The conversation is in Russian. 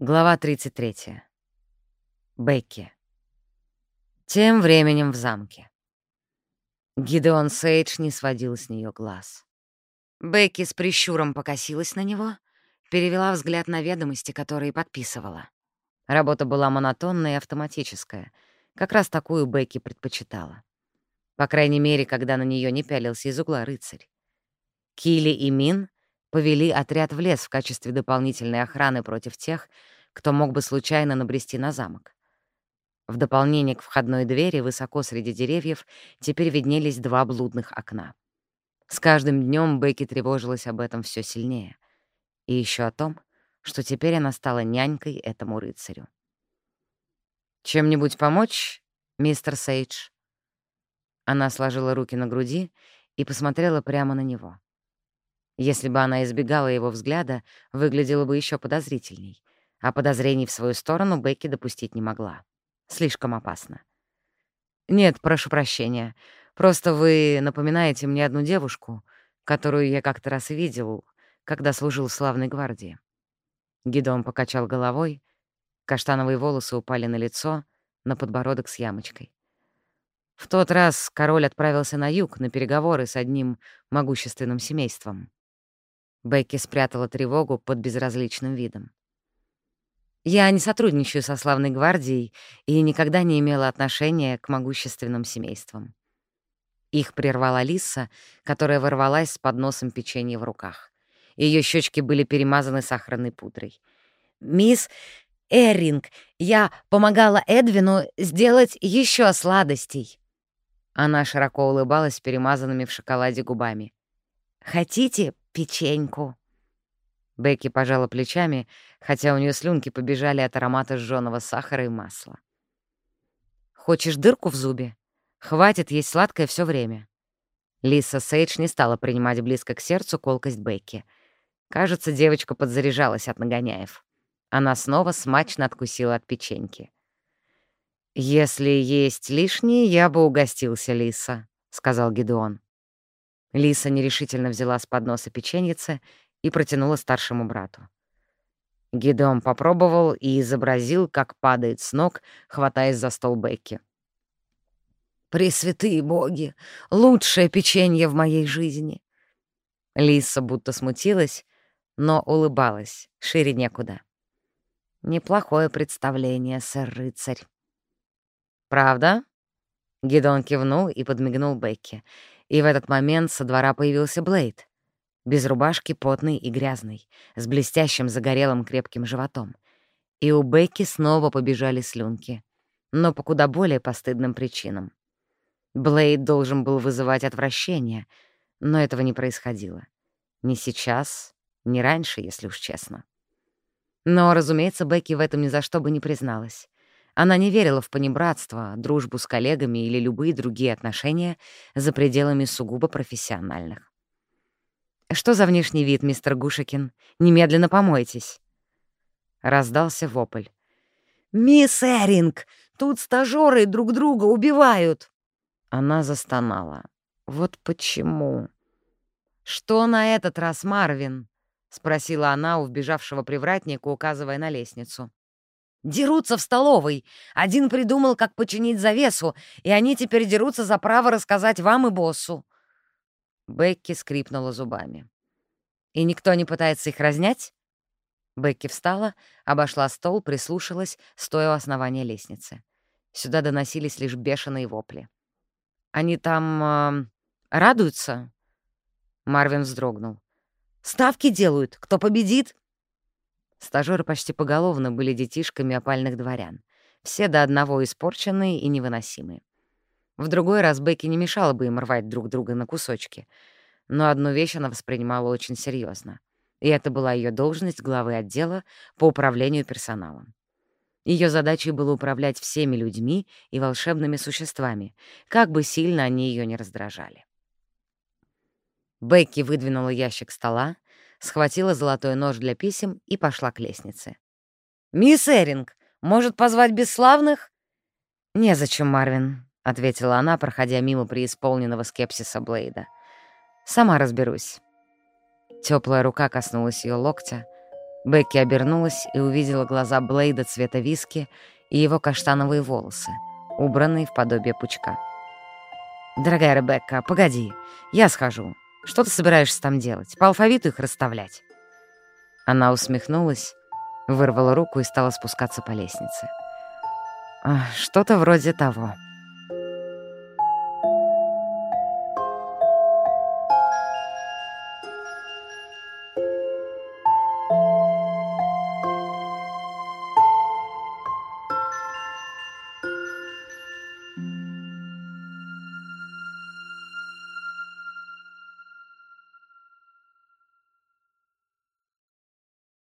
Глава 33. Бекки. Тем временем в замке. Гидеон Сейдж не сводил с нее глаз. Бекки с прищуром покосилась на него, перевела взгляд на ведомости, которые подписывала. Работа была монотонная и автоматическая. Как раз такую Бекки предпочитала. По крайней мере, когда на нее не пялился из угла рыцарь. Кили и Мин повели отряд в лес в качестве дополнительной охраны против тех, кто мог бы случайно набрести на замок. В дополнение к входной двери высоко среди деревьев теперь виднелись два блудных окна. С каждым днем Бекки тревожилась об этом все сильнее. И еще о том, что теперь она стала нянькой этому рыцарю. «Чем-нибудь помочь, мистер Сейдж?» Она сложила руки на груди и посмотрела прямо на него. Если бы она избегала его взгляда, выглядела бы еще подозрительней, а подозрений в свою сторону Бекки допустить не могла. Слишком опасно. «Нет, прошу прощения. Просто вы напоминаете мне одну девушку, которую я как-то раз видел, когда служил в славной гвардии». Гидон покачал головой, каштановые волосы упали на лицо, на подбородок с ямочкой. В тот раз король отправился на юг на переговоры с одним могущественным семейством. Бекки спрятала тревогу под безразличным видом. «Я не сотрудничаю со славной гвардией и никогда не имела отношения к могущественным семействам». Их прервала Лиса, которая ворвалась с подносом печенья в руках. Ее щечки были перемазаны сахарной пудрой. «Мисс Эринг, я помогала Эдвину сделать еще сладостей». Она широко улыбалась перемазанными в шоколаде губами. «Хотите печеньку?» Бекки пожала плечами, хотя у нее слюнки побежали от аромата сжёного сахара и масла. «Хочешь дырку в зубе? Хватит есть сладкое все время». Лиса Сейдж не стала принимать близко к сердцу колкость Бекки. Кажется, девочка подзаряжалась от нагоняев. Она снова смачно откусила от печеньки. «Если есть лишнее, я бы угостился, Лиса», — сказал Гедеон. Лиса нерешительно взяла с подноса печеньице и протянула старшему брату. Гидеон попробовал и изобразил, как падает с ног, хватаясь за стол Бекки. «Пресвятые боги! Лучшее печенье в моей жизни!» Лиса будто смутилась, но улыбалась, шире некуда. «Неплохое представление, сэр-рыцарь». «Правда?» Гидон кивнул и подмигнул Бекки, и в этот момент со двора появился Блейд. Без рубашки, потный и грязный, с блестящим загорелым крепким животом. И у Бекки снова побежали слюнки, но по куда более постыдным причинам. Блейд должен был вызывать отвращение, но этого не происходило. Ни сейчас, ни раньше, если уж честно. Но, разумеется, Бекки в этом ни за что бы не призналась. Она не верила в понебратство, дружбу с коллегами или любые другие отношения за пределами сугубо профессиональных. «Что за внешний вид, мистер Гушекин? Немедленно помойтесь!» Раздался вопль. «Мисс Эринг, тут стажёры друг друга убивают!» Она застонала. «Вот почему?» «Что на этот раз, Марвин?» — спросила она у вбежавшего привратника, указывая на лестницу. Дерутся в столовой. Один придумал, как починить завесу, и они теперь дерутся за право рассказать вам и боссу». Бекки скрипнула зубами. «И никто не пытается их разнять?» Бекки встала, обошла стол, прислушалась, стоя у основания лестницы. Сюда доносились лишь бешеные вопли. «Они там... Э, радуются?» Марвин вздрогнул. «Ставки делают. Кто победит, Стажёры почти поголовно были детишками опальных дворян. Все до одного испорченные и невыносимые. В другой раз Бекки не мешала бы им рвать друг друга на кусочки. Но одну вещь она воспринимала очень серьезно. И это была ее должность главы отдела по управлению персоналом. Ее задачей было управлять всеми людьми и волшебными существами, как бы сильно они ее не раздражали. Бекки выдвинула ящик стола, схватила золотой нож для писем и пошла к лестнице. «Мисс Эринг, может позвать бесславных?» «Незачем, Марвин», — ответила она, проходя мимо преисполненного скепсиса Блейда. «Сама разберусь». Теплая рука коснулась ее локтя. Бекки обернулась и увидела глаза Блейда цвета виски и его каштановые волосы, убранные в подобие пучка. «Дорогая Ребекка, погоди, я схожу. Что ты собираешься там делать? По алфавиту их расставлять?» Она усмехнулась, вырвала руку и стала спускаться по лестнице. «Что-то вроде того»,